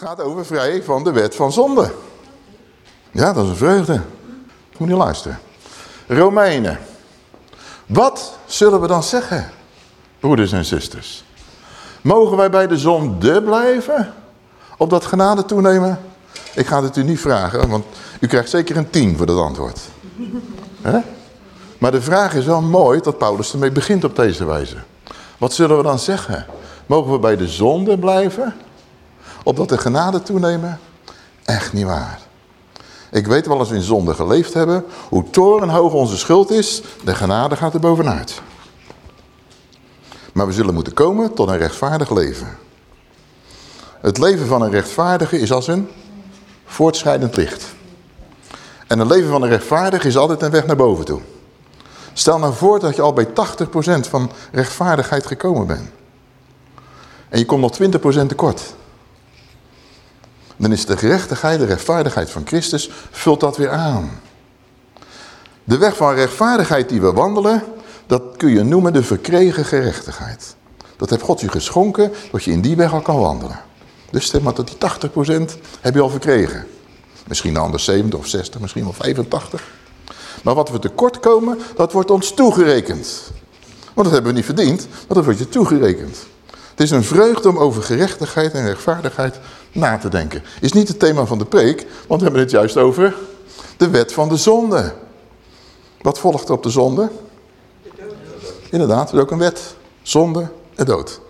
Gaat over vrij van de wet van zonde. Ja, dat is een vreugde. Moet je luisteren. Romeinen. Wat zullen we dan zeggen, broeders en zusters? Mogen wij bij de zonde blijven? Op dat genade toenemen? Ik ga het u niet vragen, want u krijgt zeker een tien voor dat antwoord. Maar de vraag is wel mooi dat Paulus ermee begint op deze wijze. Wat zullen we dan zeggen? Mogen we bij de zonde blijven? Opdat de genade toenemen? Echt niet waar. Ik weet wel we in zonde geleefd hebben, hoe torenhoog onze schuld is, de genade gaat er bovenuit. Maar we zullen moeten komen tot een rechtvaardig leven. Het leven van een rechtvaardige is als een voortschrijdend licht. En het leven van een rechtvaardige is altijd een weg naar boven toe. Stel nou voor dat je al bij 80% van rechtvaardigheid gekomen bent. En je komt nog 20% tekort. Dan is de gerechtigheid, de rechtvaardigheid van Christus, vult dat weer aan. De weg van rechtvaardigheid die we wandelen, dat kun je noemen de verkregen gerechtigheid. Dat heeft God je geschonken, dat je in die weg al kan wandelen. Dus stel maar dat die 80% heb je al verkregen. Misschien anders 70 of 60, misschien wel 85. Maar wat we tekort komen, dat wordt ons toegerekend. Want dat hebben we niet verdiend, maar dat wordt je toegerekend. Het is een vreugde om over gerechtigheid en rechtvaardigheid na te denken. Is niet het thema van de preek, want we hebben het juist over de wet van de zonde. Wat volgt er op de zonde? Inderdaad, dat is ook een wet. Zonde en dood.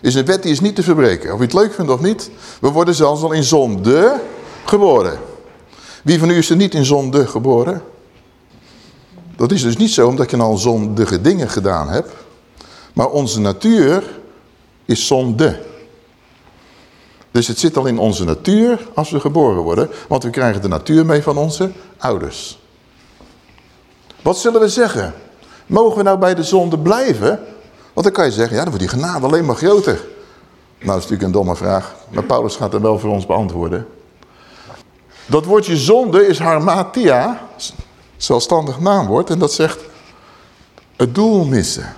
Is een wet die is niet te verbreken. Of je het leuk vindt of niet. We worden zelfs al in zonde geboren. Wie van u is er niet in zonde geboren? Dat is dus niet zo omdat je al zondige dingen gedaan hebt. Maar onze natuur is zonde. Dus het zit al in onze natuur als we geboren worden. Want we krijgen de natuur mee van onze ouders. Wat zullen we zeggen? Mogen we nou bij de zonde blijven? Want dan kan je zeggen, ja dan wordt die genade alleen maar groter. Nou, dat is natuurlijk een domme vraag. Maar Paulus gaat er wel voor ons beantwoorden. Dat woordje zonde is harmatia, zelfstandig naamwoord. En dat zegt het doel missen.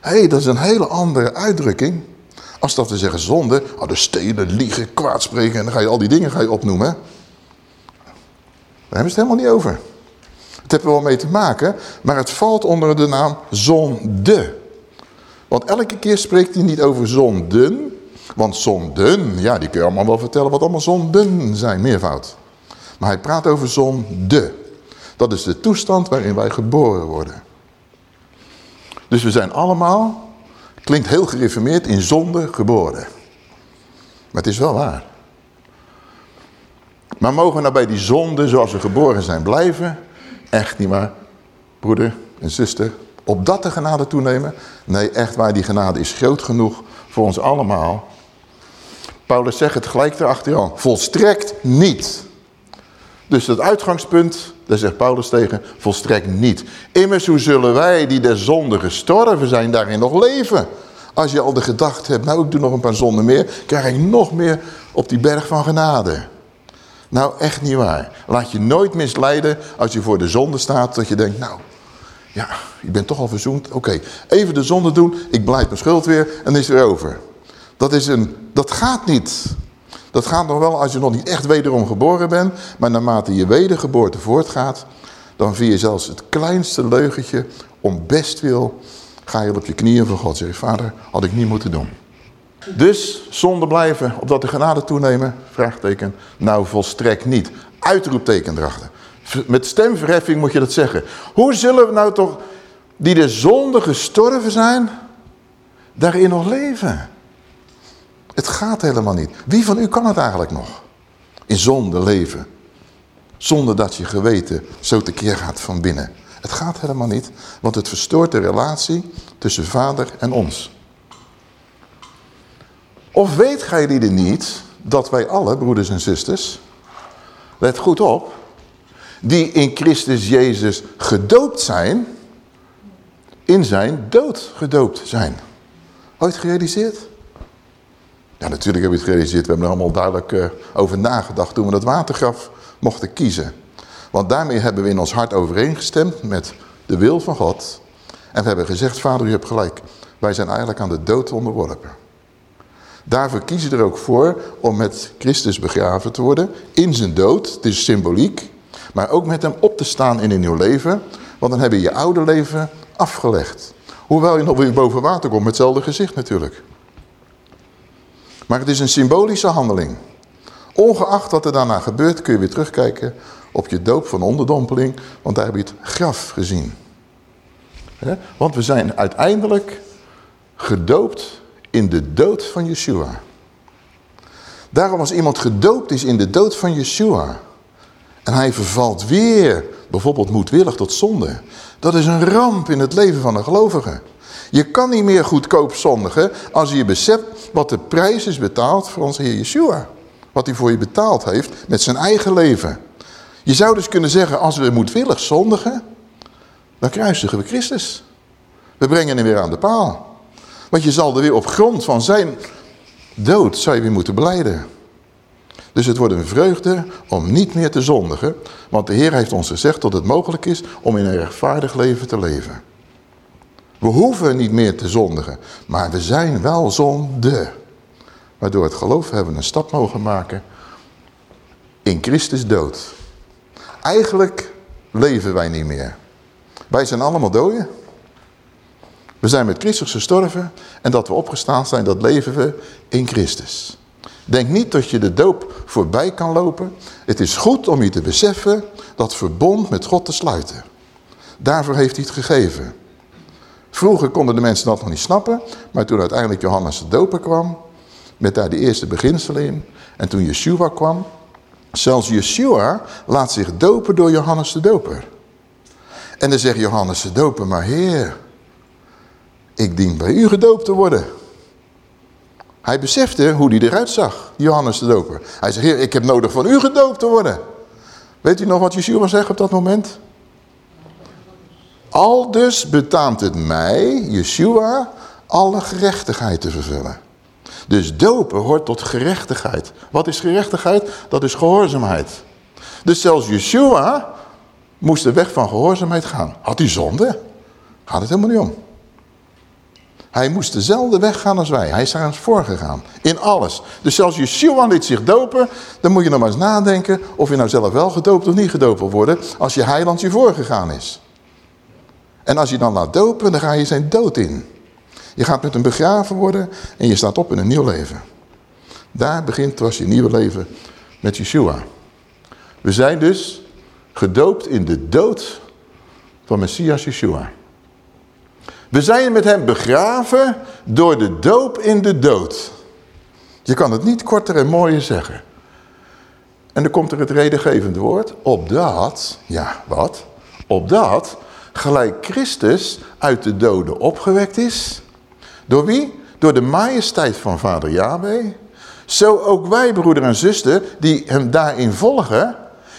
Hé, hey, dat is een hele andere uitdrukking. Als dat we zeggen zonde, oh, de stelen, liegen, kwaadspreken en dan ga je al die dingen ga je opnoemen. Daar hebben ze het helemaal niet over. Het heeft er wel mee te maken, maar het valt onder de naam zonde. Want elke keer spreekt hij niet over zonden. Want zonden, ja, die kun je allemaal wel vertellen wat allemaal zonden zijn, meervoud. Maar hij praat over zonde. Dat is de toestand waarin wij geboren worden. Dus we zijn allemaal, klinkt heel gereformeerd, in zonde geboren. Maar het is wel waar. Maar mogen we nou bij die zonde zoals we geboren zijn blijven? Echt niet waar, broeder en zuster. Op dat de genade toenemen? Nee, echt waar, die genade is groot genoeg voor ons allemaal. Paulus zegt het gelijk erachteraan. Volstrekt niet. Dus het uitgangspunt, daar zegt Paulus tegen, volstrekt niet. Immers, hoe zullen wij die der zonde gestorven zijn, daarin nog leven? Als je al de gedachte hebt, nou ik doe nog een paar zonden meer, krijg ik nog meer op die berg van genade. Nou, echt niet waar. Laat je nooit misleiden als je voor de zonde staat, dat je denkt, nou, ja, ik ben toch al verzoend. Oké, even de zonde doen, ik blijf mijn schuld weer en is het weer over. Dat, is een, dat gaat niet. Dat gaat nog wel als je nog niet echt wederom geboren bent. Maar naarmate je wedergeboorte voortgaat, dan via je zelfs het kleinste leugentje om best wil, ga je op je knieën voor God. Zeg vader, had ik niet moeten doen. Dus zonde blijven, opdat de genade toenemen? Vraagteken. Nou, volstrekt niet. Uitroepteken erachter. Met stemverheffing moet je dat zeggen. Hoe zullen we nou toch, die de zonde gestorven zijn, daarin nog leven? Het gaat helemaal niet. Wie van u kan het eigenlijk nog? In zonde leven. Zonder dat je geweten zo tekeer gaat van binnen. Het gaat helemaal niet, want het verstoort de relatie tussen vader en ons. Of weet gij er niet dat wij alle, broeders en zusters, let goed op, die in Christus Jezus gedoopt zijn, in zijn dood gedoopt zijn. Ooit gerealiseerd? Ja, natuurlijk heb je het gerealiseerd. We hebben er allemaal duidelijk uh, over nagedacht toen we dat watergraf mochten kiezen. Want daarmee hebben we in ons hart overeengestemd met de wil van God. En we hebben gezegd, vader u hebt gelijk. Wij zijn eigenlijk aan de dood onderworpen. Daarvoor kiezen er ook voor om met Christus begraven te worden. In zijn dood, het is symboliek. Maar ook met hem op te staan in een nieuw leven. Want dan heb je je oude leven afgelegd. Hoewel je nog weer boven water komt met hetzelfde gezicht natuurlijk. Maar het is een symbolische handeling. Ongeacht wat er daarna gebeurt kun je weer terugkijken op je doop van onderdompeling. Want daar heb je het graf gezien. Want we zijn uiteindelijk gedoopt in de dood van Yeshua. Daarom als iemand gedoopt is in de dood van Yeshua... en hij vervalt weer, bijvoorbeeld moedwillig tot zonde... dat is een ramp in het leven van een gelovige. Je kan niet meer goedkoop zondigen als je beseft wat de prijs is betaald voor onze Heer Yeshua. Wat hij voor je betaald heeft met zijn eigen leven. Je zou dus kunnen zeggen, als we moedwillig zondigen, dan kruisigen we Christus. We brengen hem weer aan de paal. Want je zal er weer op grond van zijn dood, zou je weer moeten beleiden. Dus het wordt een vreugde om niet meer te zondigen. Want de Heer heeft ons gezegd dat het mogelijk is om in een rechtvaardig leven te leven. We hoeven niet meer te zondigen, maar we zijn wel zonde. Waardoor het geloof hebben we een stap mogen maken in Christus dood. Eigenlijk leven wij niet meer. Wij zijn allemaal doden. We zijn met Christus gestorven en dat we opgestaan zijn, dat leven we in Christus. Denk niet dat je de doop voorbij kan lopen. Het is goed om je te beseffen dat verbond met God te sluiten. Daarvoor heeft hij het gegeven. Vroeger konden de mensen dat nog niet snappen, maar toen uiteindelijk Johannes de doper kwam, met daar de eerste beginselen in, en toen Yeshua kwam, zelfs Yeshua laat zich dopen door Johannes de doper. En dan zegt Johannes de doper, maar heer, ik dien bij u gedoopt te worden. Hij besefte hoe hij eruit zag, Johannes de doper. Hij zegt, heer, ik heb nodig van u gedoopt te worden. Weet u nog wat Yeshua zegt op dat moment? Al dus betaamt het mij, Yeshua, alle gerechtigheid te vervullen. Dus dopen hoort tot gerechtigheid. Wat is gerechtigheid? Dat is gehoorzaamheid. Dus zelfs Yeshua moest de weg van gehoorzaamheid gaan. Had hij zonde? Gaat het helemaal niet om. Hij moest dezelfde weg gaan als wij. Hij is daar eens voorgegaan. In alles. Dus zelfs Yeshua liet zich dopen. Dan moet je nog maar eens nadenken of je nou zelf wel gedoopt of niet gedoopt wil worden. Als je heiland je voorgegaan is. En als je dan laat dopen, dan ga je zijn dood in. Je gaat met hem begraven worden en je staat op in een nieuw leven. Daar begint was je nieuwe leven met Yeshua. We zijn dus gedoopt in de dood van Messias Yeshua. We zijn met hem begraven door de doop in de dood. Je kan het niet korter en mooier zeggen. En dan komt er het redengevende woord. Opdat, ja wat? Opdat gelijk Christus uit de doden opgewekt is. Door wie? Door de majesteit van vader Yahweh. Zo ook wij, broeder en zuster, die hem daarin volgen,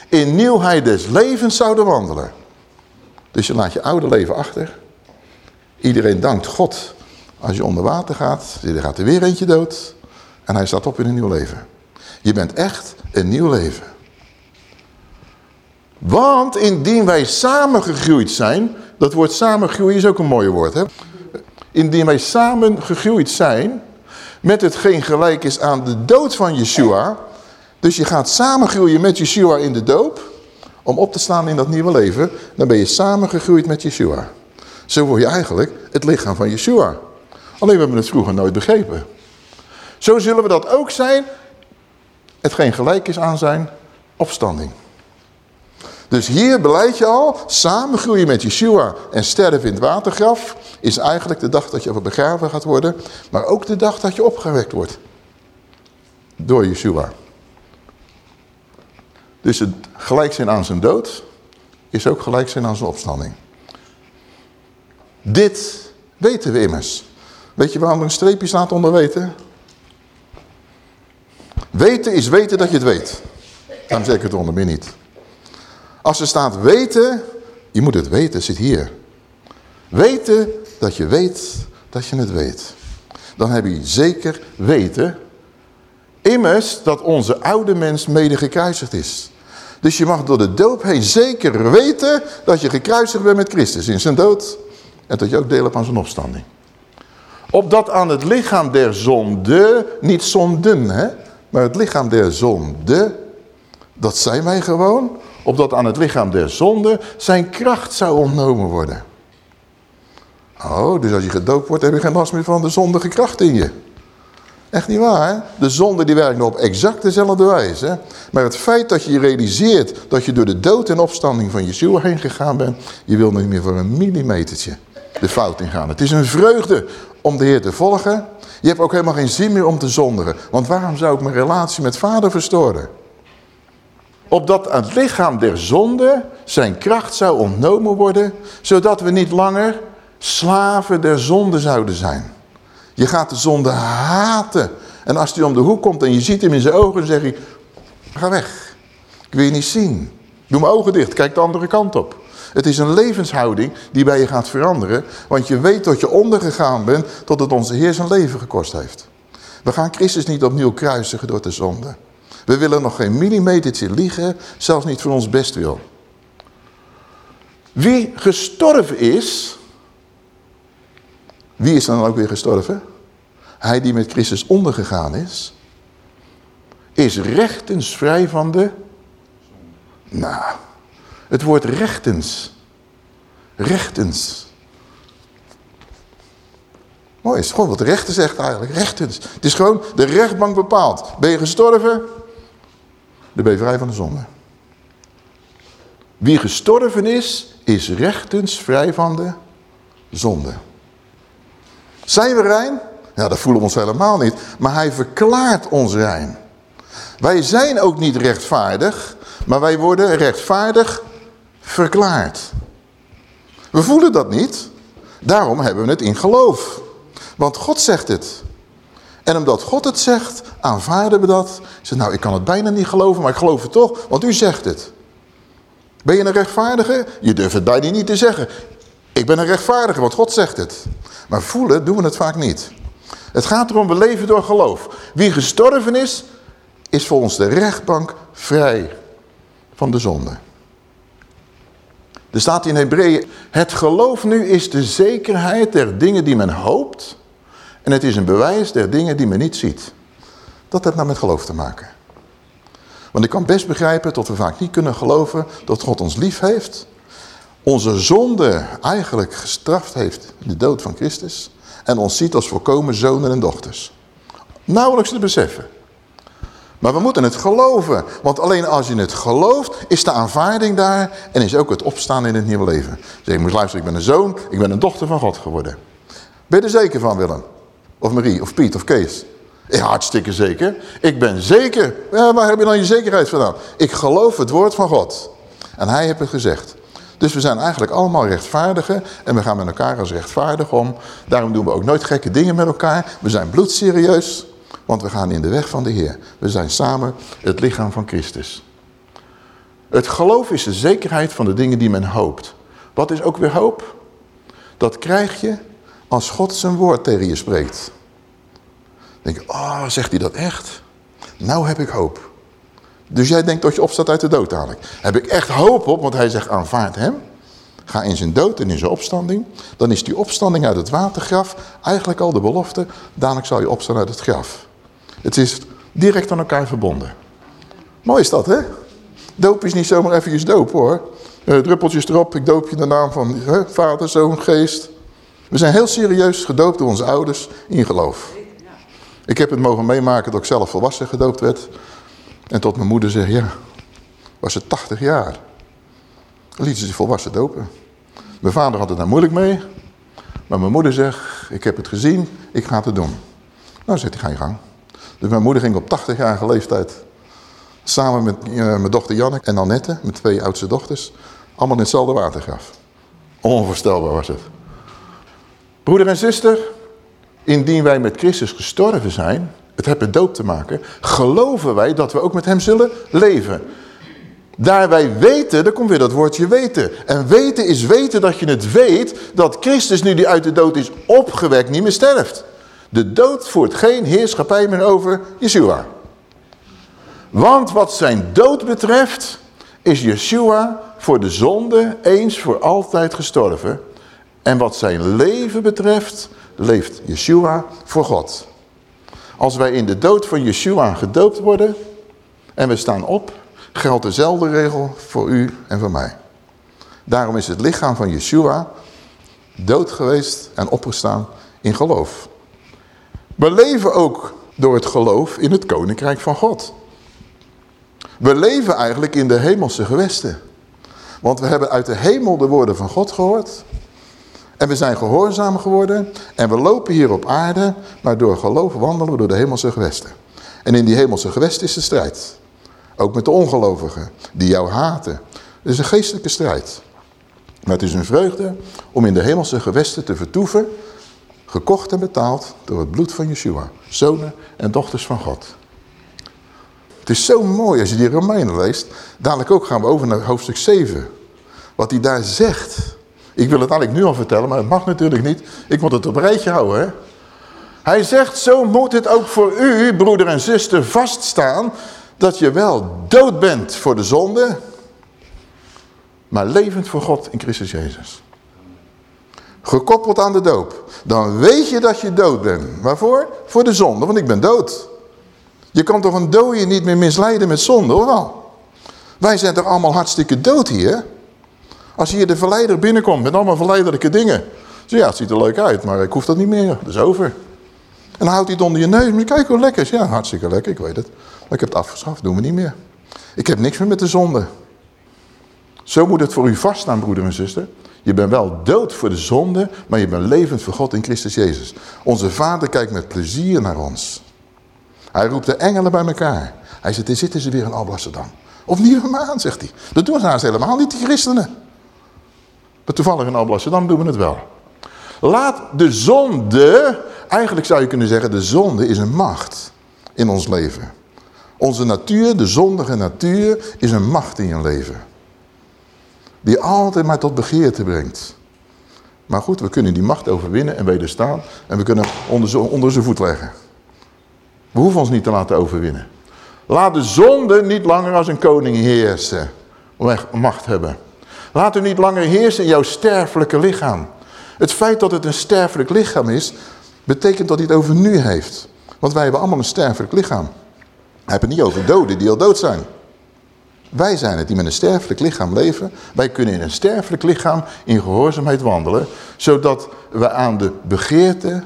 in nieuwheid des levens zouden wandelen. Dus je laat je oude leven achter. Iedereen dankt God als je onder water gaat. Er gaat er weer eentje dood. En hij staat op in een nieuw leven. Je bent echt een nieuw leven. Want indien wij samen gegroeid zijn, dat woord samengroeien is ook een mooi woord. Hè? Indien wij samen gegroeid zijn, met hetgeen gelijk is aan de dood van Yeshua. Dus je gaat samen groeien met Yeshua in de doop, om op te staan in dat nieuwe leven. Dan ben je samen gegroeid met Yeshua. Zo word je eigenlijk het lichaam van Yeshua. Alleen we hebben het vroeger nooit begrepen. Zo zullen we dat ook zijn, hetgeen gelijk is aan zijn opstanding. Dus hier beleid je al, samen groeien met Yeshua en sterven in het watergraf, is eigenlijk de dag dat je begraven gaat worden, maar ook de dag dat je opgewekt wordt. Door Yeshua. Dus het gelijk zijn aan zijn dood, is ook gelijk zijn aan zijn opstanding. Dit weten we immers. Weet je waarom er een streepje staat onder weten? Weten is weten dat je het weet. Daarom zeg ik het onder meer niet. Als er staat weten, je moet het weten, zit hier. Weten dat je weet dat je het weet. Dan heb je zeker weten, immers dat onze oude mens mede gekruisigd is. Dus je mag door de doop heen zeker weten dat je gekruisigd bent met Christus in zijn dood. En dat je ook deel hebt aan zijn opstanding. Opdat aan het lichaam der zonde, niet zonden, hè, maar het lichaam der zonde, dat zijn wij gewoon, opdat aan het lichaam der zonde zijn kracht zou ontnomen worden. Oh, dus als je gedoopt wordt, heb je geen last meer van de zondige kracht in je. Echt niet waar. De zonde die werkt op exact dezelfde wijze. Maar het feit dat je realiseert dat je door de dood en opstanding van Yeshua heen gegaan bent. Je wil niet meer voor een millimetertje de fout ingaan. Het is een vreugde om de Heer te volgen. Je hebt ook helemaal geen zin meer om te zondigen. Want waarom zou ik mijn relatie met vader verstoren? Opdat aan het lichaam der zonde zijn kracht zou ontnomen worden. Zodat we niet langer slaven der zonde zouden zijn. Je gaat de zonde haten. En als hij om de hoek komt en je ziet hem in zijn ogen, dan zeg je, ga weg. Ik wil je niet zien. Doe mijn ogen dicht, kijk de andere kant op. Het is een levenshouding die bij je gaat veranderen. Want je weet dat je ondergegaan bent tot het onze Heer zijn leven gekost heeft. We gaan Christus niet opnieuw kruisigen door de zonde. We willen nog geen millimetertje liegen, zelfs niet voor ons best wil. Wie gestorven is, wie is dan ook weer gestorven? Hij die met Christus ondergegaan is, is rechtens vrij van de... Nou, het woord rechtens. Rechtens. Mooi, is gewoon wat de rechter zegt eigenlijk. Rechtens. Het is gewoon de rechtbank bepaalt. Ben je gestorven? Dan ben vrij van de zonde. Wie gestorven is, is rechtens vrij van de zonde. Zijn we rein? Ja, dat voelen we ons helemaal niet. Maar hij verklaart ons rein. Wij zijn ook niet rechtvaardig, maar wij worden rechtvaardig verklaard. We voelen dat niet. Daarom hebben we het in geloof. Want God zegt het. En omdat God het zegt, aanvaarden we dat. Zeg, nou, ik kan het bijna niet geloven, maar ik geloof het toch, want u zegt het. Ben je een rechtvaardige? Je durft het bijna niet te zeggen. Ik ben een rechtvaardige, want God zegt het. Maar voelen doen we het vaak niet. Het gaat erom, we leven door geloof. Wie gestorven is, is volgens de rechtbank vrij van de zonde. Er staat in Hebreeën, het geloof nu is de zekerheid der dingen die men hoopt. En het is een bewijs der dingen die men niet ziet. Dat heeft nou met geloof te maken. Want ik kan best begrijpen dat we vaak niet kunnen geloven dat God ons lief heeft onze zonde eigenlijk gestraft heeft in de dood van Christus. En ons ziet als volkomen zonen en dochters. Nauwelijks te beseffen. Maar we moeten het geloven. Want alleen als je het gelooft, is de aanvaarding daar. En is ook het opstaan in het nieuwe leven. Zeg, ik moet luisteren, ik ben een zoon, ik ben een dochter van God geworden. Ben je er zeker van, Willem? Of Marie, of Piet, of Kees? Ja, hartstikke zeker. Ik ben zeker. Waar heb je dan je zekerheid vandaan? Ik geloof het woord van God. En hij heeft het gezegd. Dus we zijn eigenlijk allemaal rechtvaardigen en we gaan met elkaar als rechtvaardig om. Daarom doen we ook nooit gekke dingen met elkaar. We zijn bloedserieus, want we gaan in de weg van de Heer. We zijn samen het lichaam van Christus. Het geloof is de zekerheid van de dingen die men hoopt. Wat is ook weer hoop? Dat krijg je als God zijn woord tegen je spreekt. Dan denk je, oh, zegt hij dat echt? Nou heb ik hoop. Dus jij denkt dat je opstaat uit de dood dadelijk. Heb ik echt hoop op, want hij zegt aanvaard hem. Ga in zijn dood en in zijn opstanding. Dan is die opstanding uit het watergraf eigenlijk al de belofte. Dadelijk zal je opstaan uit het graf. Het is direct aan elkaar verbonden. Mooi is dat, hè? Doop is niet zomaar eventjes doop, hoor. Uh, druppeltjes erop, ik doop je de naam van vader, zoon, geest. We zijn heel serieus gedoopt door onze ouders in geloof. Ik heb het mogen meemaken dat ik zelf volwassen gedoopt werd. En tot mijn moeder zegt, ja, was ze 80 jaar. Liet ze zich volwassen dopen. Mijn vader had het daar moeilijk mee. Maar mijn moeder zegt, ik heb het gezien, ik ga het doen. Nou, zegt hij, ga je gang. Dus mijn moeder ging op 80-jarige leeftijd samen met uh, mijn dochter Janneke en Annette, mijn twee oudste dochters, allemaal in hetzelfde watergraf. Onvoorstelbaar was het. Broeder en zuster, indien wij met Christus gestorven zijn, het heeft met doop te maken, geloven wij dat we ook met hem zullen leven. Daar wij weten, dan komt weer dat woordje weten. En weten is weten dat je het weet dat Christus nu die uit de dood is opgewekt niet meer sterft. De dood voert geen heerschappij meer over Yeshua. Want wat zijn dood betreft is Yeshua voor de zonde eens voor altijd gestorven. En wat zijn leven betreft leeft Yeshua voor God. Als wij in de dood van Yeshua gedoopt worden en we staan op, geldt dezelfde regel voor u en voor mij. Daarom is het lichaam van Yeshua dood geweest en opgestaan in geloof. We leven ook door het geloof in het koninkrijk van God. We leven eigenlijk in de hemelse gewesten. Want we hebben uit de hemel de woorden van God gehoord. En we zijn gehoorzaam geworden. En we lopen hier op aarde. Maar door geloof wandelen we door de hemelse gewesten. En in die hemelse gewesten is de strijd. Ook met de ongelovigen. Die jou haten. Het is een geestelijke strijd. Maar het is een vreugde om in de hemelse gewesten te vertoeven. Gekocht en betaald door het bloed van Yeshua. Zonen en dochters van God. Het is zo mooi als je die Romeinen leest. Dadelijk ook gaan we over naar hoofdstuk 7. Wat hij daar zegt. Ik wil het eigenlijk nu al vertellen, maar het mag natuurlijk niet. Ik moet het op een rijtje houden. Hè? Hij zegt, zo moet het ook voor u, broeder en zuster, vaststaan... dat je wel dood bent voor de zonde... maar levend voor God in Christus Jezus. Gekoppeld aan de doop. Dan weet je dat je dood bent. Waarvoor? Voor de zonde, want ik ben dood. Je kan toch een dode niet meer misleiden met zonde, hoor wel. Wij zijn toch allemaal hartstikke dood hier? Als hier de verleider binnenkomt met allemaal verleiderlijke dingen. Zo ja, het ziet er leuk uit, maar ik hoef dat niet meer. Dat is over. En dan houdt hij het onder je neus. Maar kijk hoe lekker is. Ja, hartstikke lekker, ik weet het. Maar ik heb het afgeschaft, doen we niet meer. Ik heb niks meer met de zonde. Zo moet het voor u vaststaan, broeder en zuster. Je bent wel dood voor de zonde, maar je bent levend voor God in Christus Jezus. Onze vader kijkt met plezier naar ons. Hij roept de engelen bij elkaar. Hij zegt, er zitten ze weer in Alblasserdam. Of Nieuwe Maan, zegt hij. Dat doen ze helemaal niet, die christenen. Maar toevallig in Alblasserdam doen we het wel. Laat de zonde, eigenlijk zou je kunnen zeggen, de zonde is een macht in ons leven. Onze natuur, de zondige natuur, is een macht in je leven. Die altijd maar tot begeerte brengt. Maar goed, we kunnen die macht overwinnen en wederstaan. En we kunnen onder, onder zijn voet leggen. We hoeven ons niet te laten overwinnen. Laat de zonde niet langer als een koning heersen. Macht hebben. Laat u niet langer heersen in jouw sterfelijke lichaam. Het feit dat het een sterfelijk lichaam is, betekent dat hij het over nu heeft. Want wij hebben allemaal een sterfelijk lichaam. Hij heeft het niet over doden die al dood zijn. Wij zijn het die met een sterfelijk lichaam leven. Wij kunnen in een sterfelijk lichaam in gehoorzaamheid wandelen. Zodat we aan de begeerte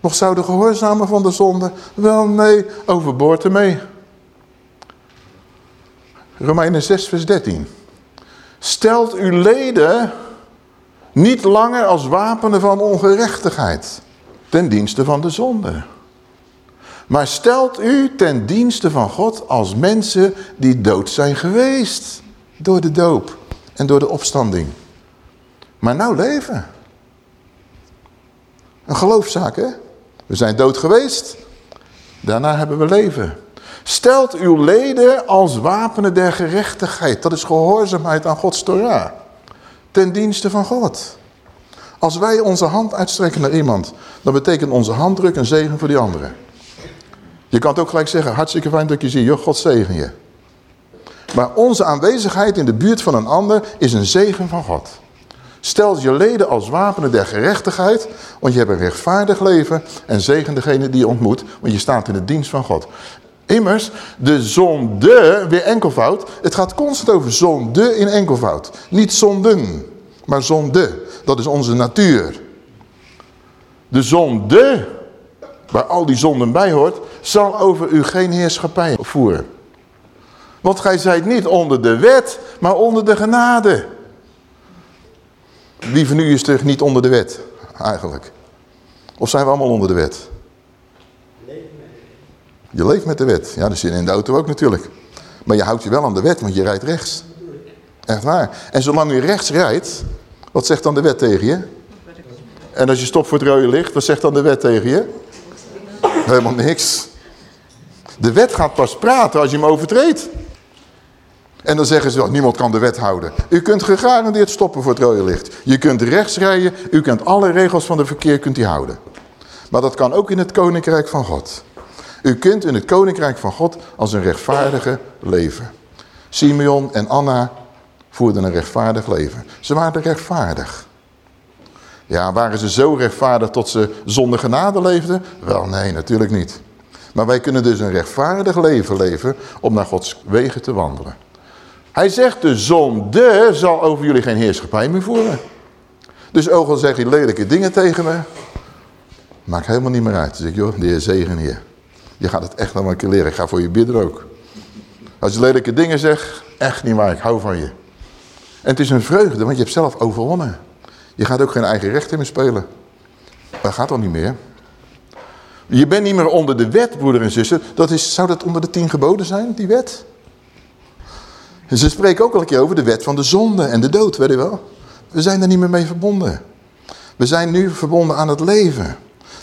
nog zouden gehoorzamen van de zonde? Wel nee, overboord ermee. Romeinen 6 vers 13. Stelt uw leden niet langer als wapenen van ongerechtigheid ten dienste van de zonde. Maar stelt u ten dienste van God als mensen die dood zijn geweest door de doop en door de opstanding. Maar nou leven. Een geloofszaak hè? We zijn dood geweest. Daarna hebben we leven. Stelt uw leden als wapenen der gerechtigheid. Dat is gehoorzaamheid aan Gods Torah. Ten dienste van God. Als wij onze hand uitstrekken naar iemand, dan betekent onze handdruk een zegen voor die andere. Je kan het ook gelijk zeggen, hartstikke fijn dat je ziet, joh, God zegen je. Maar onze aanwezigheid in de buurt van een ander is een zegen van God. Stel je leden als wapenen der gerechtigheid, want je hebt een rechtvaardig leven en zegen degene die je ontmoet, want je staat in de dienst van God. Immers, de zonde, weer enkelvoud, het gaat constant over zonde in enkelvoud. Niet zonden, maar zonde, dat is onze natuur. De zonde, waar al die zonden bij hoort, zal over u geen heerschappij voeren. Want gij zijt niet onder de wet, maar onder de genade. Wie van u is er niet onder de wet, eigenlijk? Of zijn we allemaal onder de wet? Je leeft met de wet. Ja, dat zit in de auto ook natuurlijk. Maar je houdt je wel aan de wet, want je rijdt rechts. Echt waar. En zolang je rechts rijdt, wat zegt dan de wet tegen je? En als je stopt voor het rode licht, wat zegt dan de wet tegen je? Helemaal niks. De wet gaat pas praten als je hem overtreedt. En dan zeggen ze, wel, niemand kan de wet houden. U kunt gegarandeerd stoppen voor het rode licht. Je kunt rechts rijden, u kunt alle regels van de verkeer kunt die houden. Maar dat kan ook in het koninkrijk van God. U kunt in het koninkrijk van God als een rechtvaardige leven. Simeon en Anna voerden een rechtvaardig leven. Ze waren rechtvaardig. Ja, waren ze zo rechtvaardig tot ze zonder genade leefden? Wel, nee, natuurlijk niet. Maar wij kunnen dus een rechtvaardig leven leven om naar Gods wegen te wandelen. Hij zegt de zonde zal over jullie geen heerschappij meer voeren. Dus ook al zeg je lelijke dingen tegen me, maakt helemaal niet meer uit. Dan zeg ik, joh, de heer zegen hier. Je gaat het echt nog een keer leren. Ik ga voor je bidden ook. Als je lelijke dingen zegt, echt niet waar, ik hou van je. En het is een vreugde, want je hebt zelf overwonnen. Je gaat ook geen eigen rechten meer spelen. Dat gaat al niet meer. Je bent niet meer onder de wet, broeder en zuster. Dat is, zou dat onder de tien geboden zijn, die wet? ze spreken ook al een keer over de wet van de zonde en de dood, weet je wel. We zijn er niet meer mee verbonden. We zijn nu verbonden aan het leven.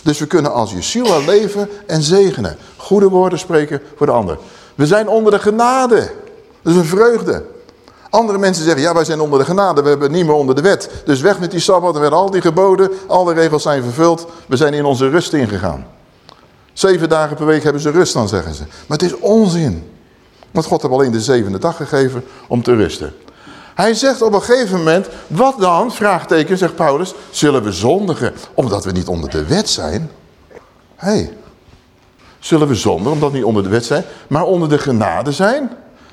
Dus we kunnen als Yeshua leven en zegenen. Goede woorden spreken voor de ander. We zijn onder de genade. Dat is een vreugde. Andere mensen zeggen, ja wij zijn onder de genade, we hebben niet meer onder de wet. Dus weg met die Sabbat, werden al die geboden, al de regels zijn vervuld. We zijn in onze rust ingegaan. Zeven dagen per week hebben ze rust dan, zeggen ze. Maar het is onzin. Want God heeft alleen de zevende dag gegeven om te rusten. Hij zegt op een gegeven moment, wat dan, vraagteken, zegt Paulus, zullen we zondigen omdat we niet onder de wet zijn? Hé, hey, zullen we zondigen omdat we niet onder de wet zijn, maar onder de genade zijn?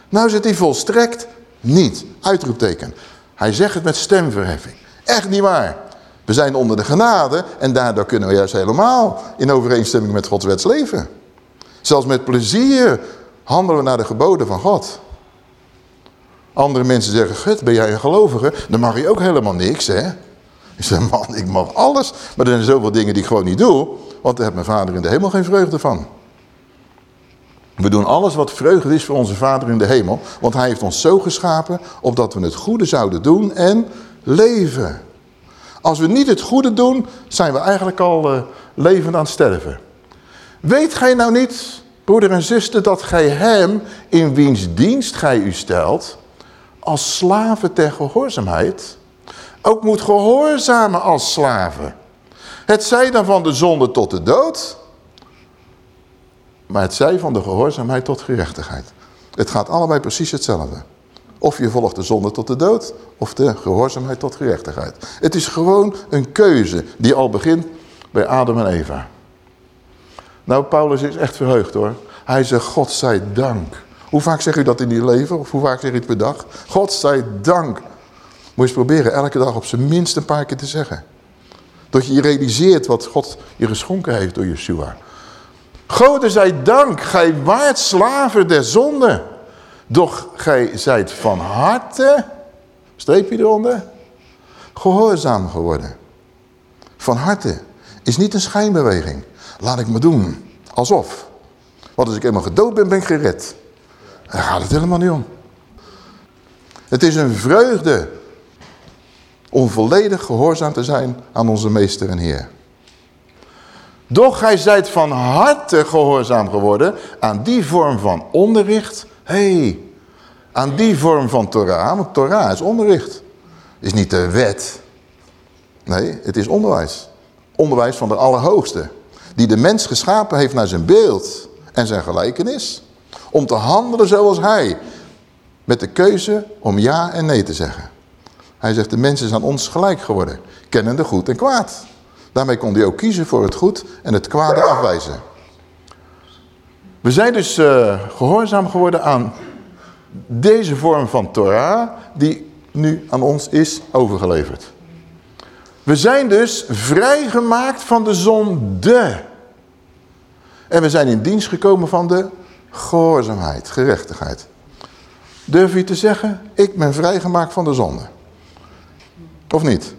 Nou zit hij volstrekt niet. Uitroepteken. Hij zegt het met stemverheffing. Echt niet waar. We zijn onder de genade en daardoor kunnen we juist helemaal in overeenstemming met Gods wets leven. Zelfs met plezier handelen we naar de geboden van God. Andere mensen zeggen, gut, ben jij een gelovige? Dan mag je ook helemaal niks, hè? Ik zeg, man, ik mag alles. Maar er zijn zoveel dingen die ik gewoon niet doe. Want daar heeft mijn vader in de hemel geen vreugde van. We doen alles wat vreugde is voor onze vader in de hemel. Want hij heeft ons zo geschapen, opdat we het goede zouden doen en leven. Als we niet het goede doen, zijn we eigenlijk al uh, levend aan het sterven. Weet gij nou niet, broeder en zuster, dat gij hem in wiens dienst gij u stelt, als slaven ter gehoorzaamheid, ook moet gehoorzamen als slaven. Het zij dan van de zonde tot de dood, maar het zij van de gehoorzaamheid tot gerechtigheid. Het gaat allebei precies hetzelfde. Of je volgt de zonde tot de dood, of de gehoorzaamheid tot gerechtigheid. Het is gewoon een keuze die al begint bij Adam en Eva. Nou, Paulus is echt verheugd hoor. Hij zegt, God zij dank. Hoe vaak zeg u dat in je leven? Of hoe vaak zeg je het per dag? God zij dank. Moet je eens proberen elke dag op zijn minst een paar keer te zeggen. Dat je je realiseert wat God je geschonken heeft door Yeshua. Gode zij dank, gij waart slaven der zonde. Doch gij zijt van harte, streepje eronder, gehoorzaam geworden. Van harte is niet een schijnbeweging. Laat ik me doen, alsof. Want als ik eenmaal gedood ben, ben ik gered. Daar gaat het helemaal niet om. Het is een vreugde om volledig gehoorzaam te zijn aan onze meester en heer. Doch gij zijt van harte gehoorzaam geworden aan die vorm van onderricht. hey, aan die vorm van Torah. Want Torah is onderricht. is niet de wet. Nee, het is onderwijs. Onderwijs van de Allerhoogste. Die de mens geschapen heeft naar zijn beeld en zijn gelijkenis. Om te handelen zoals hij. Met de keuze om ja en nee te zeggen. Hij zegt de mens is aan ons gelijk geworden. Kennende goed en kwaad. Daarmee kon hij ook kiezen voor het goed en het kwade afwijzen. We zijn dus uh, gehoorzaam geworden aan deze vorm van Torah die nu aan ons is overgeleverd. We zijn dus vrijgemaakt van de zonde. En we zijn in dienst gekomen van de gehoorzaamheid, gerechtigheid. Durf je te zeggen, ik ben vrijgemaakt van de zonde? Of niet?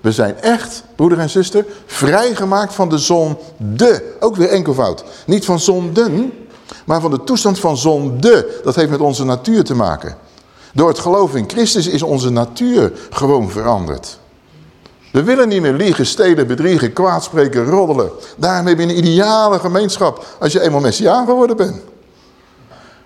We zijn echt, broeder en zuster, vrijgemaakt van de zonde. Ook weer enkelvoud. Niet van zonden, maar van de toestand van zonde. Dat heeft met onze natuur te maken. Door het geloof in Christus is onze natuur gewoon veranderd. We willen niet meer liegen, stelen, bedriegen, kwaadspreken, roddelen. Daarom heb je een ideale gemeenschap als je eenmaal messiaan geworden bent.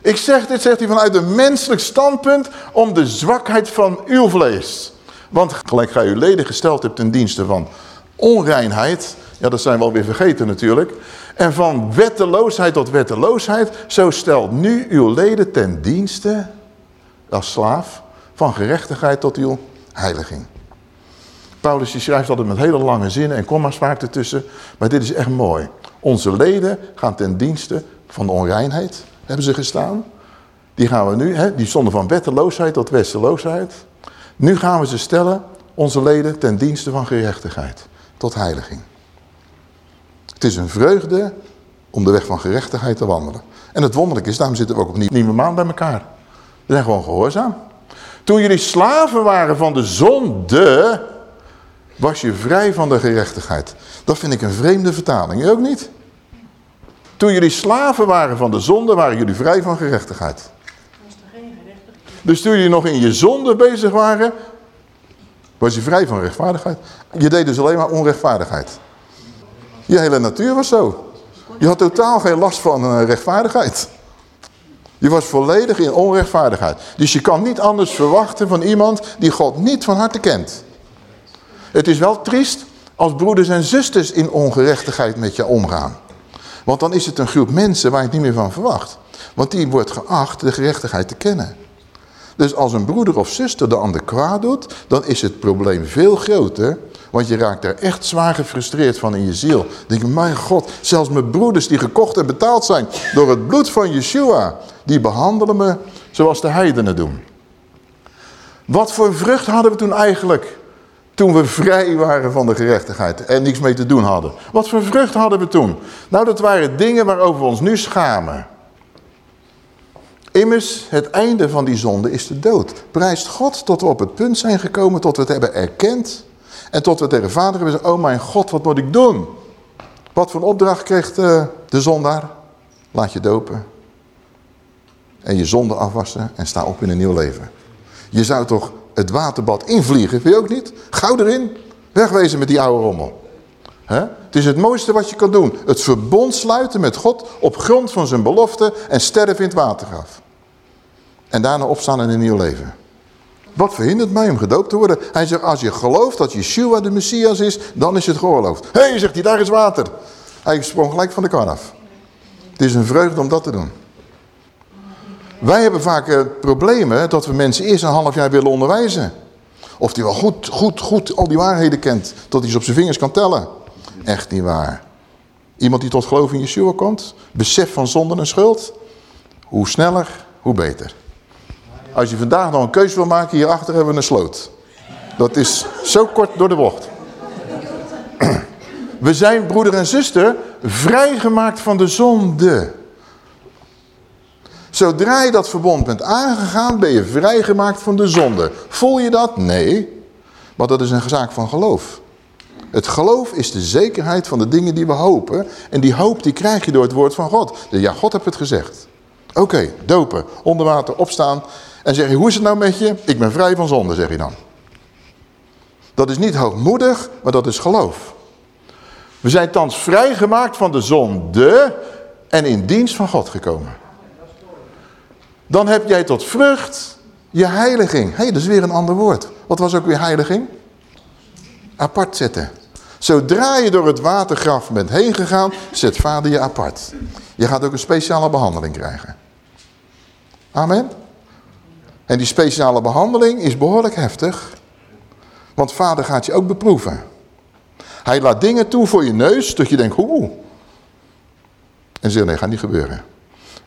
Ik zeg dit, zegt hij, vanuit een menselijk standpunt om de zwakheid van uw vlees. Want gelijk gij uw leden gesteld hebt ten dienste van onreinheid, ja dat zijn we alweer vergeten natuurlijk, en van wetteloosheid tot wetteloosheid, zo stelt nu uw leden ten dienste als slaaf van gerechtigheid tot uw heiliging. Paulus die schrijft altijd met hele lange zinnen en komma's vaak ertussen. Maar dit is echt mooi. Onze leden gaan ten dienste van de onreinheid, hebben ze gestaan. Die gaan we nu, hè, die stonden van wetteloosheid tot wetteloosheid. Nu gaan we ze stellen, onze leden, ten dienste van gerechtigheid. Tot heiliging. Het is een vreugde om de weg van gerechtigheid te wandelen. En het wonderlijke is, daarom zitten we ook op nieuwe maand bij elkaar. We zijn gewoon gehoorzaam. Toen jullie slaven waren van de zonde, was je vrij van de gerechtigheid. Dat vind ik een vreemde vertaling, je ook niet? Toen jullie slaven waren van de zonde, waren jullie vrij van gerechtigheid. Dus toen jullie nog in je zonde bezig waren, was je vrij van rechtvaardigheid. Je deed dus alleen maar onrechtvaardigheid. Je hele natuur was zo. Je had totaal geen last van uh, rechtvaardigheid. Je was volledig in onrechtvaardigheid. Dus je kan niet anders verwachten van iemand die God niet van harte kent. Het is wel triest als broeders en zusters in ongerechtigheid met je omgaan. Want dan is het een groep mensen waar het niet meer van verwacht. Want die wordt geacht de gerechtigheid te kennen. Dus als een broeder of zuster de ander kwaad doet, dan is het probleem veel groter. Want je raakt daar echt zwaar gefrustreerd van in je ziel. Denk mijn God, zelfs mijn broeders die gekocht en betaald zijn door het bloed van Yeshua, die behandelen me zoals de heidenen doen. Wat voor vrucht hadden we toen eigenlijk? Toen we vrij waren van de gerechtigheid en niks mee te doen hadden. Wat voor vrucht hadden we toen? Nou, dat waren dingen waarover we ons nu schamen. Immers, het einde van die zonde is de dood. Prijst God tot we op het punt zijn gekomen, tot we het hebben erkend. En tot we tegen vader hebben gezegd, oh mijn God, wat moet ik doen? Wat voor opdracht kreeg de, de zondaar? Laat je dopen. En je zonde afwassen en sta op in een nieuw leven. Je zou toch het waterbad invliegen, vind je ook niet? Gauw erin, wegwezen met die oude rommel. Het is het mooiste wat je kan doen. Het verbond sluiten met God op grond van zijn belofte en sterven in het watergraf. En daarna opstaan in een nieuw leven. Wat verhindert mij om gedoopt te worden? Hij zegt, als je gelooft dat Yeshua de Messias is, dan is het geoorloofd. Hé, hey, zegt hij, daar is water. Hij sprong gelijk van de kar af. Het is een vreugde om dat te doen. Wij hebben vaak het probleem dat we mensen eerst een half jaar willen onderwijzen. Of die wel goed, goed, goed al die waarheden kent, tot hij ze op zijn vingers kan tellen. Echt niet waar. Iemand die tot geloof in Yeshua komt, besef van zonde en schuld, hoe sneller, hoe beter. Als je vandaag nog een keuze wil maken, hierachter hebben we een sloot. Dat is zo kort door de bocht. We zijn, broeder en zuster, vrijgemaakt van de zonde. Zodra je dat verbond bent aangegaan, ben je vrijgemaakt van de zonde. Voel je dat? Nee. Maar dat is een zaak van geloof. Het geloof is de zekerheid van de dingen die we hopen. En die hoop die krijg je door het woord van God. Ja, God heeft het gezegd. Oké, dopen, onder water, opstaan. En zeg je, hoe is het nou met je? Ik ben vrij van zonde, zeg je dan. Dat is niet hoogmoedig, maar dat is geloof. We zijn thans vrijgemaakt van de zonde en in dienst van God gekomen. Dan heb jij tot vrucht je heiliging. Hé, hey, dat is weer een ander woord. Wat was ook weer heiliging? Apart zetten. Zodra je door het watergraf bent heen gegaan, zet vader je apart. Je gaat ook een speciale behandeling krijgen. Amen. En die speciale behandeling is behoorlijk heftig. Want vader gaat je ook beproeven. Hij laat dingen toe voor je neus, dat je denkt, hoe. En zegt, nee, gaat niet gebeuren.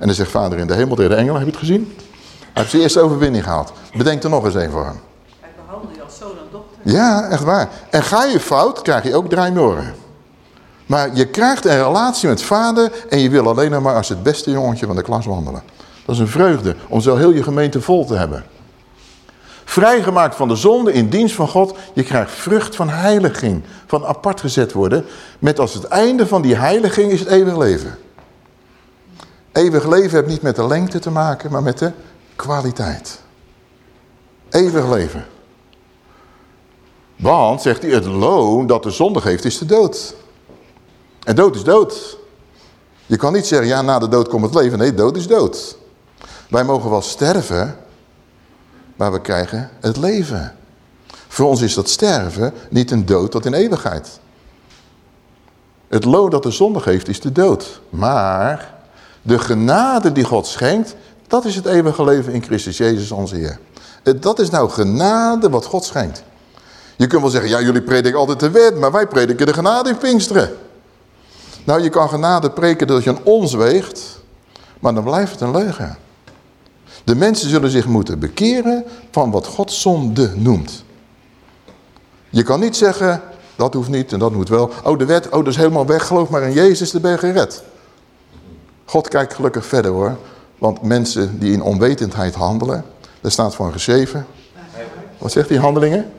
En dan zegt vader in de hemel tegen de engelen, heb je het gezien? Hij heeft zijn eerste overwinning gehaald. Bedenk er nog eens een voor hem. Hij behandelt je als zoon en dochter. Ja, echt waar. En ga je fout, krijg je ook draaimoren. Maar je krijgt een relatie met vader en je wil alleen maar als het beste jongetje van de klas wandelen. Dat is een vreugde om zo heel je gemeente vol te hebben. Vrijgemaakt van de zonde in dienst van God. Je krijgt vrucht van heiliging, van apart gezet worden. Met als het einde van die heiliging is het eeuwig leven. Eeuwig leven heeft niet met de lengte te maken, maar met de kwaliteit. Eeuwig leven. Want, zegt hij, het loon dat de zonde geeft is de dood. En dood is dood. Je kan niet zeggen, ja, na de dood komt het leven. Nee, dood is dood. Wij mogen wel sterven, maar we krijgen het leven. Voor ons is dat sterven niet een dood tot in eeuwigheid. Het loon dat de zonde geeft is de dood. Maar de genade die God schenkt, dat is het eeuwige leven in Christus Jezus onze Heer. Dat is nou genade wat God schenkt. Je kunt wel zeggen, ja jullie prediken altijd de wet, maar wij prediken de genade in Pinksteren. Nou, je kan genade preken dat je een ons weegt, maar dan blijft het een leugen. De mensen zullen zich moeten bekeren van wat God zonde noemt. Je kan niet zeggen, dat hoeft niet en dat moet wel. Oh, de wet, oh, dat is helemaal weg. Geloof maar in Jezus, dan ben je gered. God kijkt gelukkig verder hoor. Want mensen die in onwetendheid handelen, daar staat van geschreven. Wat zegt die handelingen?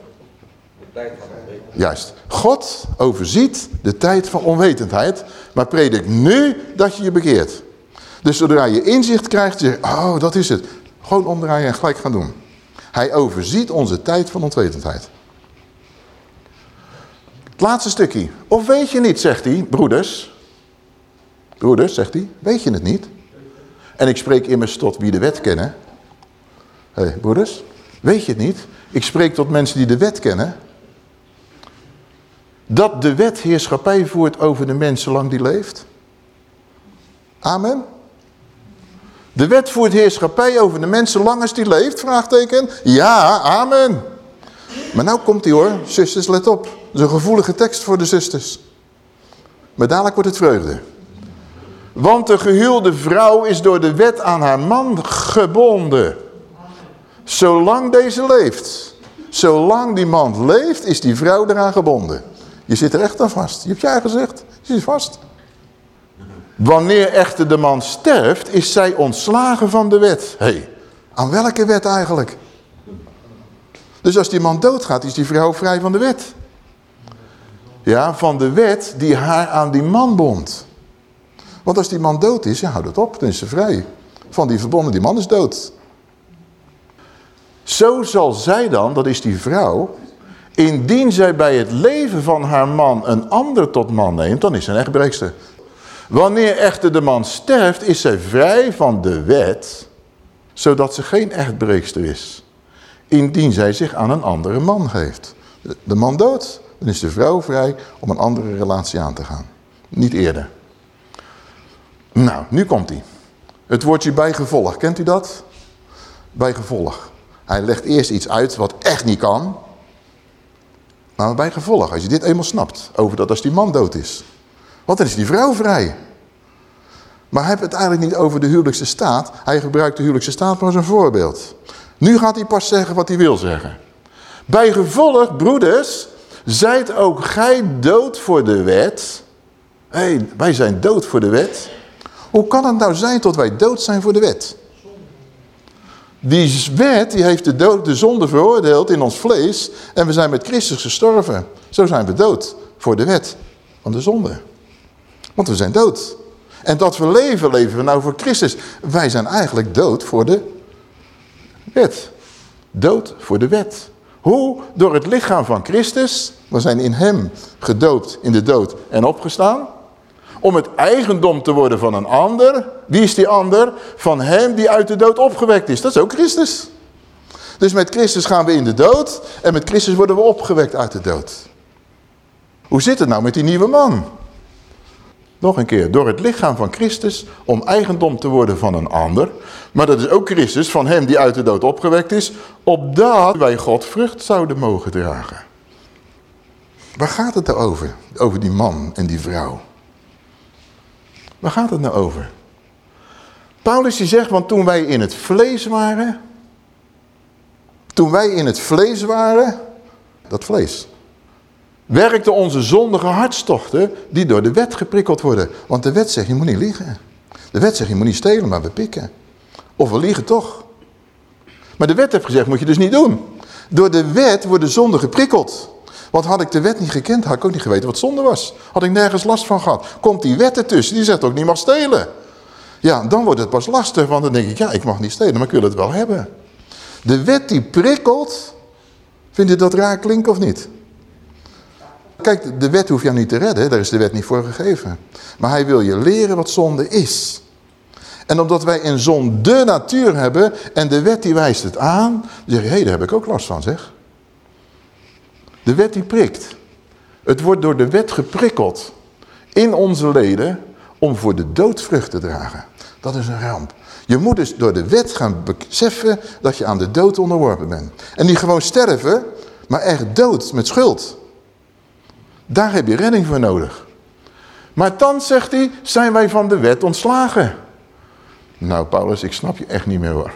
Juist. God overziet de tijd van onwetendheid, maar predik nu dat je je bekeert. Dus zodra je inzicht krijgt, zeg oh dat is het. Gewoon omdraaien en gelijk gaan doen. Hij overziet onze tijd van onwetendheid. Het laatste stukje. Of weet je niet, zegt hij, broeders. Broeders, zegt hij, weet je het niet? En ik spreek immers tot wie de wet kennen. Hé, hey, broeders, weet je het niet? Ik spreek tot mensen die de wet kennen. Dat de wet heerschappij voert over de mens zolang die leeft. Amen. De wet voert heerschappij over de mens zolang als die leeft, vraagteken. Ja, amen. Maar nou komt die hoor, zusters let op. Dat is een gevoelige tekst voor de zusters. Maar dadelijk wordt het vreugde. Want de gehuwde vrouw is door de wet aan haar man gebonden. Zolang deze leeft. Zolang die man leeft, is die vrouw eraan gebonden. Je zit er echt aan vast. Je hebt jij gezegd, je zit vast. Wanneer echter de man sterft, is zij ontslagen van de wet. Hé, hey, aan welke wet eigenlijk? Dus als die man doodgaat, is die vrouw vrij van de wet. Ja, van de wet die haar aan die man bond. Want als die man dood is, ja, houd het op, dan is ze vrij. Van die verbonden, die man is dood. Zo zal zij dan, dat is die vrouw, indien zij bij het leven van haar man een ander tot man neemt, dan is ze een echtbreekster. Wanneer echter de man sterft, is zij vrij van de wet, zodat ze geen echtbreekster is. Indien zij zich aan een andere man geeft. De man dood, dan is de vrouw vrij om een andere relatie aan te gaan. Niet eerder. Nou, nu komt hij. Het woordje bijgevolg, kent u dat? Bijgevolg. Hij legt eerst iets uit wat echt niet kan. Maar bijgevolg, als je dit eenmaal snapt, over dat als die man dood is. Want dan is die vrouw vrij. Maar hij heeft het eigenlijk niet over de huwelijkse staat. Hij gebruikt de huwelijkse staat maar als een voorbeeld. Nu gaat hij pas zeggen wat hij wil zeggen. Bijgevolg, broeders, zijt ook gij dood voor de wet. Hé, hey, wij zijn dood voor de wet. Hoe kan het nou zijn tot wij dood zijn voor de wet? Die wet die heeft de, dood, de zonde veroordeeld in ons vlees en we zijn met Christus gestorven. Zo zijn we dood voor de wet van de zonde. Want we zijn dood. En dat we leven, leven we nou voor Christus. Wij zijn eigenlijk dood voor de wet. Dood voor de wet. Hoe? Door het lichaam van Christus. We zijn in hem gedoopt in de dood en opgestaan om het eigendom te worden van een ander. Wie is die ander? Van hem die uit de dood opgewekt is. Dat is ook Christus. Dus met Christus gaan we in de dood en met Christus worden we opgewekt uit de dood. Hoe zit het nou met die nieuwe man? Nog een keer, door het lichaam van Christus om eigendom te worden van een ander. Maar dat is ook Christus, van hem die uit de dood opgewekt is, opdat wij God vrucht zouden mogen dragen. Waar gaat het nou over? Over die man en die vrouw. Waar gaat het nou over? Paulus die zegt, want toen wij in het vlees waren, toen wij in het vlees waren, dat vlees, werkten onze zondige hartstochten die door de wet geprikkeld worden. Want de wet zegt, je moet niet liegen. De wet zegt, je moet niet stelen, maar bepikken. Of we liegen toch. Maar de wet heeft gezegd, moet je dus niet doen. Door de wet worden zonden geprikkeld. Want had ik de wet niet gekend, had ik ook niet geweten wat zonde was. Had ik nergens last van gehad. Komt die wet ertussen, die zegt ook niet mag stelen. Ja, dan wordt het pas lastig, want dan denk ik, ja, ik mag niet stelen, maar ik wil het wel hebben. De wet die prikkelt, vindt u dat raar klinken of niet? Kijk, de wet hoeft jou niet te redden, daar is de wet niet voor gegeven. Maar hij wil je leren wat zonde is. En omdat wij een zonde natuur hebben en de wet die wijst het aan, dan zeg je, hé, hey, daar heb ik ook last van, zeg. De wet die prikt. Het wordt door de wet geprikkeld in onze leden om voor de dood vrucht te dragen. Dat is een ramp. Je moet dus door de wet gaan beseffen dat je aan de dood onderworpen bent. En die gewoon sterven, Maar echt dood met schuld. Daar heb je redding voor nodig. Maar dan, zegt hij, zijn wij van de wet ontslagen. Nou Paulus, ik snap je echt niet meer hoor.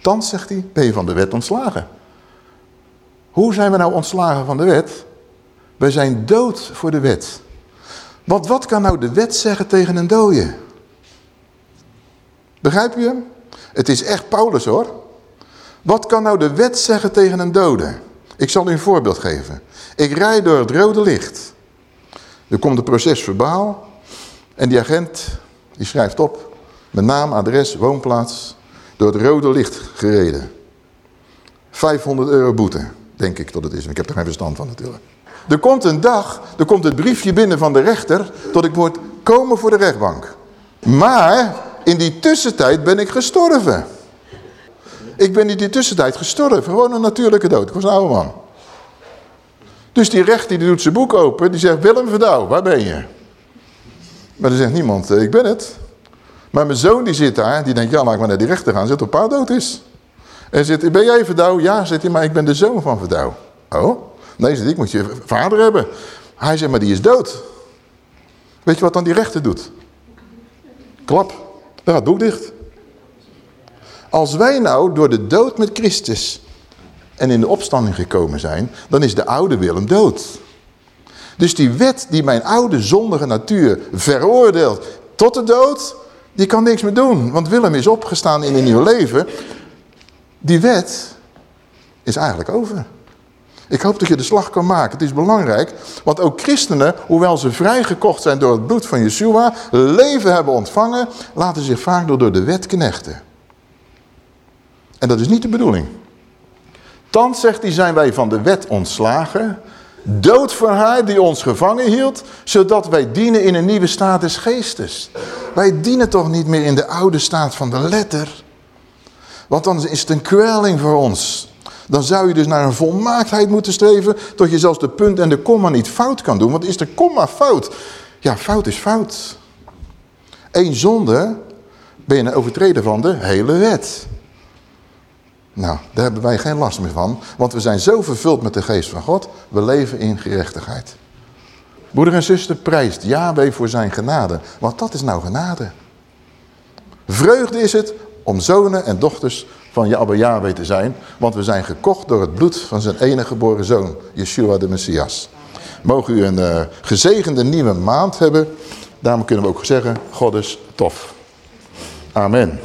Dan, zegt hij, ben je van de wet ontslagen. Hoe zijn we nou ontslagen van de wet? Wij zijn dood voor de wet. Want wat kan nou de wet zeggen tegen een dode? Begrijp je? Het is echt Paulus hoor. Wat kan nou de wet zeggen tegen een dode? Ik zal u een voorbeeld geven. Ik rijd door het rode licht. Er komt een proces verbaal. En die agent die schrijft op. Met naam, adres, woonplaats. Door het rode licht gereden. 500 euro boete, denk ik dat het is. Ik heb er geen verstand van natuurlijk. Er komt een dag, er komt het briefje binnen van de rechter... dat ik word komen voor de rechtbank. Maar in die tussentijd ben ik gestorven. Ik ben in die tussentijd gestorven. Gewoon een natuurlijke dood. Ik was een oude man. Dus die rechter die doet zijn boek open. Die zegt, Willem Verdouw, waar ben je? Maar er zegt niemand, eh, ik ben het. Maar mijn zoon die zit daar. Die denkt, ja laat ik maar naar die rechter gaan. Zit op pa dood is. En zegt, ben jij Verdouw? Ja, zegt hij, maar ik ben de zoon van Verdouw. Oh? Nee, zegt ik moet je vader hebben. Hij zegt, maar die is dood. Weet je wat dan die rechter doet? Klap. Dan gaat het boek dicht. Als wij nou door de dood met Christus en in de opstanding gekomen zijn, dan is de oude Willem dood. Dus die wet die mijn oude zondige natuur veroordeelt tot de dood, die kan niks meer doen. Want Willem is opgestaan in een nieuw leven. Die wet is eigenlijk over. Ik hoop dat je de slag kan maken. Het is belangrijk, want ook christenen, hoewel ze vrijgekocht zijn door het bloed van Yeshua, leven hebben ontvangen, laten zich vaak door, de wet knechten. En dat is niet de bedoeling. Thans, zegt hij, zijn wij van de wet ontslagen, dood voor haar die ons gevangen hield, zodat wij dienen in een nieuwe staat des geestes. Wij dienen toch niet meer in de oude staat van de letter. Want dan is het een kwelling voor ons. Dan zou je dus naar een volmaaktheid moeten streven, tot je zelfs de punt en de komma niet fout kan doen. Want is de komma fout? Ja, fout is fout. Eén zonde ben je een overtreder van de hele wet. Nou, daar hebben wij geen last meer van, want we zijn zo vervuld met de geest van God, we leven in gerechtigheid. Broeder en zuster, prijst Yahweh voor zijn genade, want dat is nou genade. Vreugde is het om zonen en dochters van Yahweh Yahweh te zijn, want we zijn gekocht door het bloed van zijn enige geboren zoon, Yeshua de Messias. Mogen u een uh, gezegende nieuwe maand hebben, daarom kunnen we ook zeggen, God is tof. Amen.